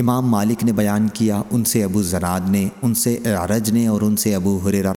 امام مالک نے بیان کیا، ان سے ابو زناد نے، ان سے اعرج نے اور ان سے ابو حریرہ